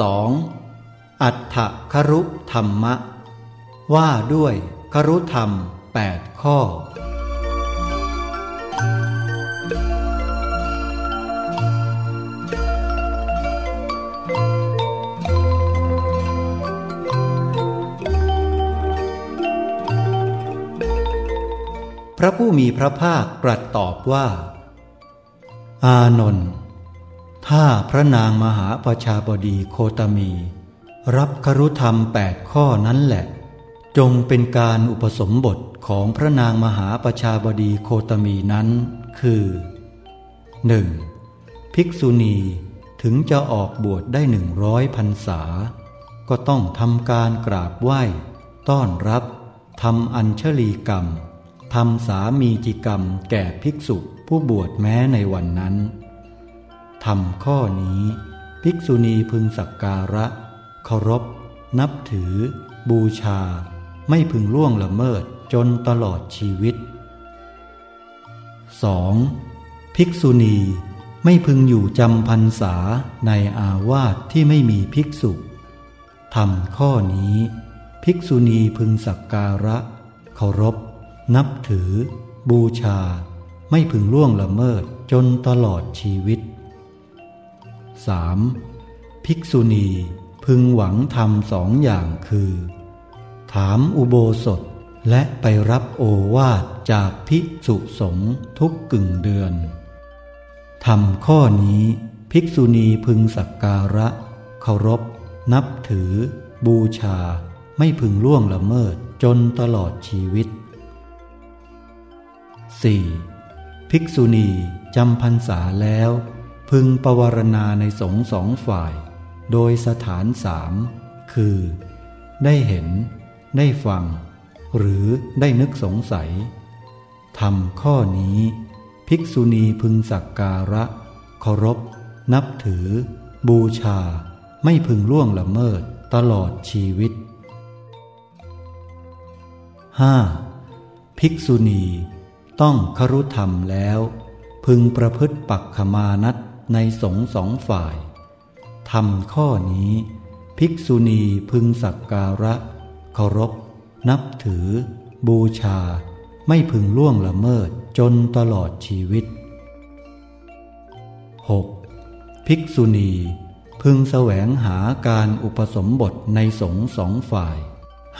2. อัฏฐครุธรรมะ ว่าด้วยครุธรรม 8 ข้อ พระผู้มีพระภาคตรัสตอบว่า อานนท์ ถ้าพระนางมหาประชาบดีโคตมี รับครุธรรมแปดข้อนั้นแหละ จงเป็นการอุปสมบทของพระนางมหาประชาบดีโคตมีนั้น คือ 1. ภิกษุณีถึงจะออกบวชได้หนึ่งร้อยพรรษา ก็ต้องทำการกราบไหว้ ต้อนรับทำอัญชลีกรรมทำสามีจิกรรมแก่ภิกษุผู้บวชแม้ในวันนั้น ทำข้อนี้ ภิกษุณีพึงสักการะเคารพ นับถือ บูชา ไม่พึงล่วงละเมิดจนตลอดชีวิต 2. ภิกษุณีไม่พึงอยู่จำพรรษาในอาวาสที่ไม่มีภิกษุทำข้อนี้ ภิกษุณีพึงสักการะเคารพ นับถือ บูชา ไม่พึงล่วงละเมิดจนตลอดชีวิต 3. ภิกษุณีพึงหวังทำสองอย่างคือ ถามอุโบสถและไปรับโอวาทจากภิกษุสงฆ์ทุกกึ่งเดือนทำข้อนี้ภิกษุณีพึงสักการะ เคารพ นับถือ บูชา ไม่พึงล่วงละเมิดจนตลอดชีวิต 4. ภิกษุณีจำพรรษาแล้ว พึงปวารณาในสงสองฝ่าย โดยสถานสามคือ ได้เห็น ได้ฟัง หรือได้นึกสงสัยทำข้อนี้ ภิกษุณีพึงสักการะเคารพ นับถือ บูชา ไม่พึงล่วงละเมิดตลอดชีวิต 5. ภิกษุณีต้องครุธรรมแล้ว พึงประพฤติปักขมานัต ในสงสองฝ่ายทำข้อนี้ ภิกษุณีพึงสักการะเคารพ นับถือ บูชา ไม่พึงล่วงละเมิดจนตลอดชีวิต 6. ภิกษุณีพึงแสวงหาการอุปสมบทในสงสองฝ่าย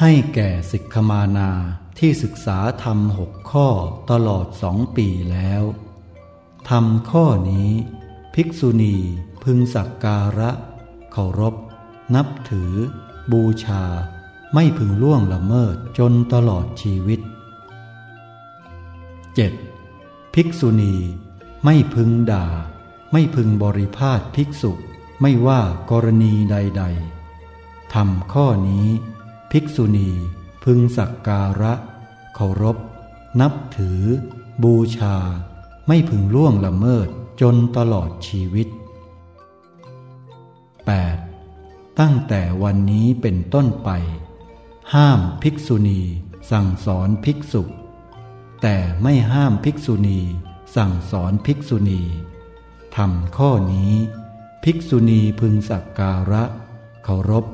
ให้แก่สิกขมานาที่ศึกษาธรรมหกข้อตลอดสองปีแล้วทำข้อนี้ ภิกษุณีพึงสักการะ เคารพ นับถือ บูชา ไม่พึงล่วงละเมิดจนตลอดชีวิต 7. ภิกษุณี ไม่พึงด่า ไม่พึงบริพาทภิกษุ ไม่ว่ากรณีใด ๆทำข้อนี้ ภิกษุณีพึงสักการะ เคารพ นับถือ บูชา ไม่พึงล่วงละเมิด จนตลอดชีวิต 8. ตั้งแต่วันนี้เป็นต้นไป ห้ามภิกษุณีสั่งสอนภิกษุ แต่ไม่ห้ามภิกษุณีสั่งสอนภิกษุณีทำข้อนี้ ภิกษุณีพึงสักการะ เคารพ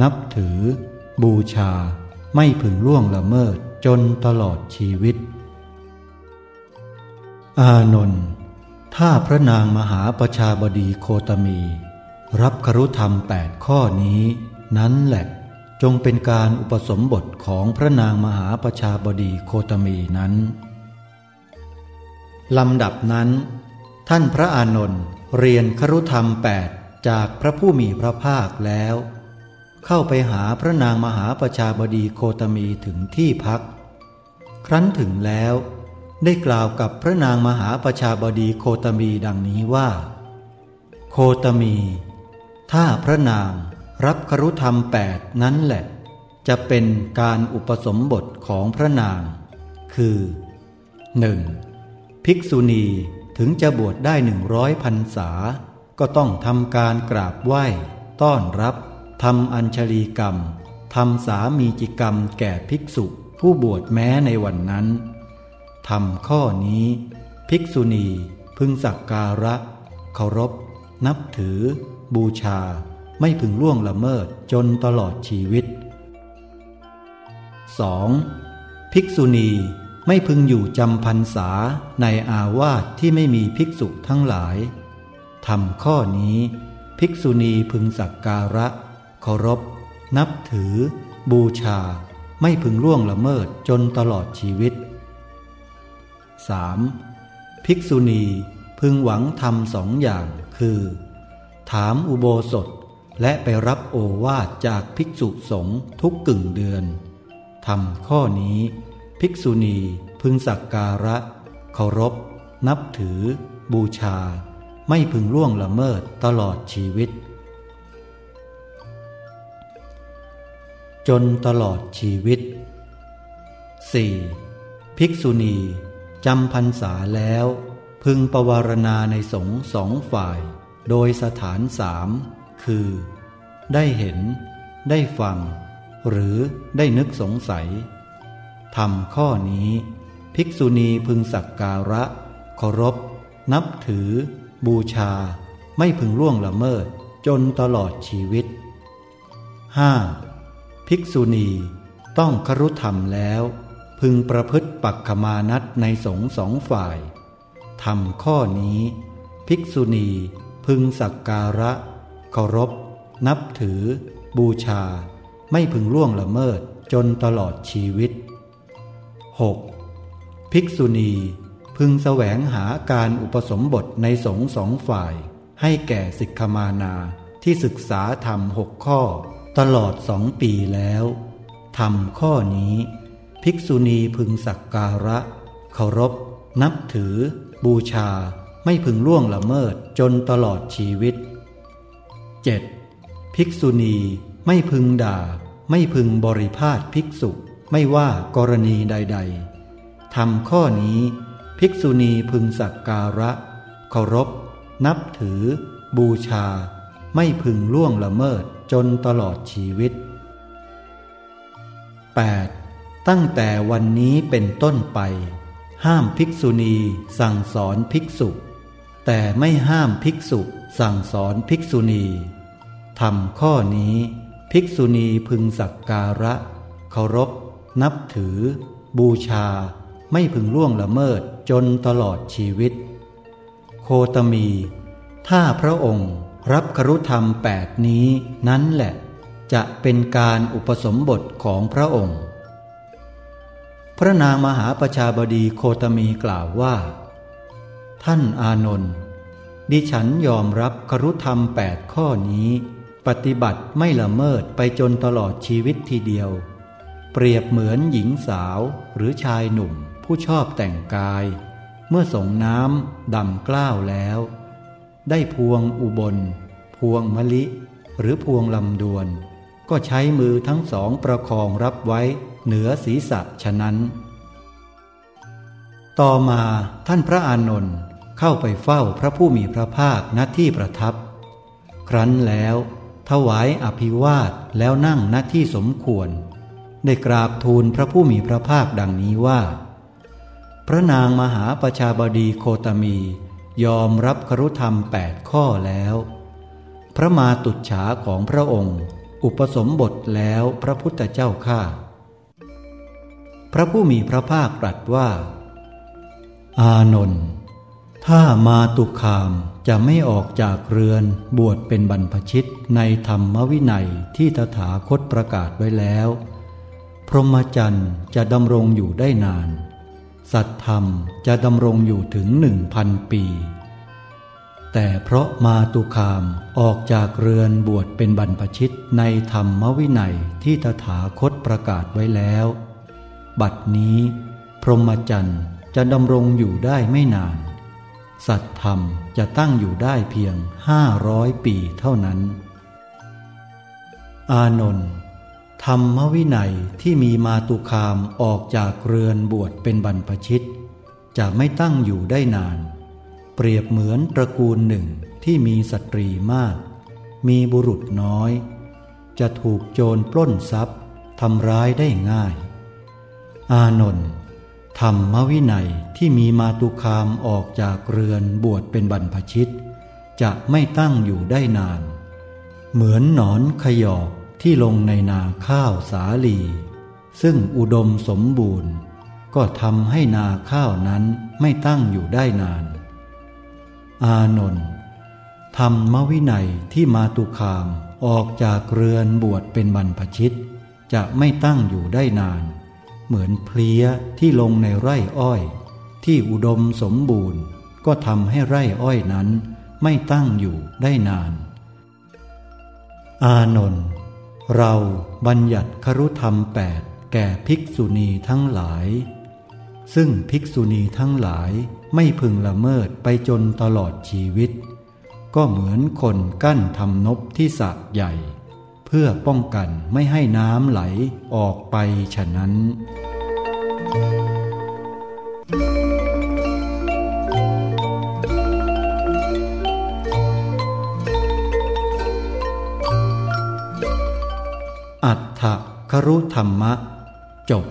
นับถือ บูชา ไม่พึงล่วงละเมิดจนตลอดชีวิต อานนท์ ถ้าพระนางมหาประชาบดีโคตมี รับครุธรรมแปดข้อนี้ นั้นแหละจงเป็นการอุปสมบทของพระนางมหาประชาบดีโคตมีนั้นลำดับนั้น ท่านพระอานนท์เรียนครุธรรมแปดจากพระผู้มีพระภาคแล้ว เข้าไปหาพระนางมหาประชาบดีโคตมีถึงที่พัก ครั้นถึงแล้ว ได้กล่าวกับพระนางมหาประชาบดีโคตมีดังนี้ว่า โคตมี ถ้าพระนางรับครุธรรมแปดนั้นแหละ จะเป็นการอุปสมบทของพระนาง คือ 1. ภิกษุณีถึงจะบวชได้หนึ่งร้อยพรรษา ก็ต้องทำการกราบไหว้ ต้อนรับทำอัญชลีกรรมทำสามีจิกรรมแก่ภิกษุผู้บวชแม้ในวันนั้น ทำข้อนี้ ภิกษุณีพึงสักการะ เคารพ นับถือ บูชา ไม่พึงล่วงละเมิดจนตลอดชีวิต 2. ภิกษุณีไม่พึงอยู่จำพรรษาในอาวาสที่ไม่มีภิกษุทั้งหลายทำข้อนี้ ภิกษุณีพึงสักการะ เคารพ นับถือ บูชา ไม่พึงล่วงละเมิดจนตลอดชีวิต 3. ภิกษุณีพึงหวังทำสองอย่างคือ ถามอุโบสถและไปรับโอวาทจากภิกษุสงฆ์ทุกกึ่งเดือนทำข้อนี้ ภิกษุณีพึงสักการะ เคารพ นับถือ บูชา ไม่พึงล่วงละเมิดตลอดชีวิต จนตลอดชีวิต 4. ภิกษุณี จำพรรษาแล้ว พึงประวารณาในสงฆ์สองฝ่าย โดยสถานสามคือ ได้เห็น ได้ฟัง หรือได้นึกสงสัยทำข้อนี้ ภิกษุณีพึงสักการะเคารพ นับถือ บูชา ไม่พึงล่วงละเมิดจนตลอดชีวิต 5. ภิกษุณีต้องครุธรรมแล้ว พึงประพฤติปักขมานัตในสงสองฝ่ายทำข้อนี้ ภิกษุณีพึงสักการะเคารพ นับถือ บูชา ไม่พึงล่วงละเมิดจนตลอดชีวิต 6. ภิกษุณีพึงแสวงหาการอุปสมบทในสงสองฝ่าย ให้แก่สิกขมานาที่ศึกษาธรรมหกข้อ ตลอดสองปีแล้วทำข้อนี้ ภิกษุณีพึงสักการะ เคารพ นับถือ บูชา ไม่พึงล่วงละเมิดจนตลอดชีวิต 7. ภิกษุณีไม่พึงด่า ไม่พึงบริพาทภิกษุ ไม่ว่ากรณีใด ๆทำข้อนี้ ภิกษุณีพึงสักการะ เคารพ นับถือ บูชา ไม่พึงล่วงละเมิดจนตลอดชีวิต 8. ตั้งแต่วันนี้เป็นต้นไป ห้ามภิกษุณีสั่งสอนภิกษุ แต่ไม่ห้ามภิกษุสั่งสอนภิกษุณีทำข้อนี้ ภิกษุณีพึงสักการะ เคารพ นับถือ บูชา ไม่พึงล่วงละเมิดจนตลอดชีวิต โคตมี ถ้าพระองค์รับครุธรรมแปดนี้นั้นแหละ จะเป็นการอุปสมบทของพระองค์ พระนางมหาประชาบดีโคตมีกล่าวว่า ท่านอานนท์ดิฉันยอมรับครุธรรมแปดข้อนี้ ปฏิบัติไม่ละเมิดไปจนตลอดชีวิตทีเดียว เปรียบเหมือนหญิงสาวหรือชายหนุ่มผู้ชอบแต่งกาย เมื่อส่งน้ำดำกล้าวแล้ว ได้พวงอุบล พวงมะลิ หรือพวงลำดวน ก็ใช้มือทั้งสองประคองรับไว้ เหนือศีรษะฉะนั้น ต่อมาท่านพระอานนท์เข้าไปเฝ้าพระผู้มีพระภาคณที่ประทับ ครั้นแล้ว ถวายอภิวาทแล้วนั่งณที่สมควร ได้กราบทูลพระผู้มีพระภาคดังนี้ว่า พระนางมหาประชาบดีโคตมี ยอมรับครุธรรมแปดข้อแล้ว พระมาตุฉาของพระองค์ อุปสมบทแล้วพระพุทธเจ้าข้า พระผู้มีพระภาคตรัสว่า อานนท์ถ้ามาตุคามจะไม่ออกจากเรือนบวชเป็นบรรพชิตในธรรมวินัยที่ตถาคตประกาศไว้แล้ว พรหมจรรย์จะดำรงอยู่ได้นาน สัตธรรมจะดำรงอยู่ถึงหนึ่งพันปี แต่เพราะมาตุคามออกจากเรือนบวชเป็นบรรพชิตในธรรมวินัยที่ตถาคตประกาศไว้แล้ว บัดนี้ พรหมจรรย์จะดำรงอยู่ได้ไม่นาน สัตธรรมจะตั้งอยู่ได้เพียงห้าร้อยปีเท่านั้น อานนท์ธรรมวินัยที่มีมาตุคามออกจากเรือนบวชเป็นบรรพชิต จะไม่ตั้งอยู่ได้นาน เปรียบเหมือนตระกูลหนึ่งที่มีสตรีมาก มีบุรุษน้อย จะถูกโจรปล้นทรัพย์ทำร้ายได้ง่าย อานนท์ธรรมวินัยที่มีมาตุคามออกจากเรือนบวชเป็นบรรพชิต จะไม่ตั้งอยู่ได้นาน เหมือนหนอนขยอกที่ลงในนาข้าวสาลี ซึ่งอุดมสมบูรณ์ ก็ทำให้นาข้าวนั้นไม่ตั้งอยู่ได้นาน อานนท์ธรรมวินัยที่มาตุคามออกจากเรือนบวชเป็นบรรพชิต จะไม่ตั้งอยู่ได้นาน เหมือนเพลี้ยที่ลงในไร่อ้อย ที่อุดมสมบูรณ์ ก็ทำให้ไร่อ้อยนั้น ไม่ตั้งอยู่ได้นาน อานนท์เราบัญญัติครุธรรมแปดแก่ภิกษุณีทั้งหลาย ซึ่งภิกษุณีทั้งหลายไม่พึงละเมิดไปจนตลอดชีวิต ก็เหมือนคนกั้นทำนบที่สะใหญ่ เพื่อป้องกันไม่ให้น้ำไหลออกไปฉะนั้น อัฏฐครุธรรมะ จบ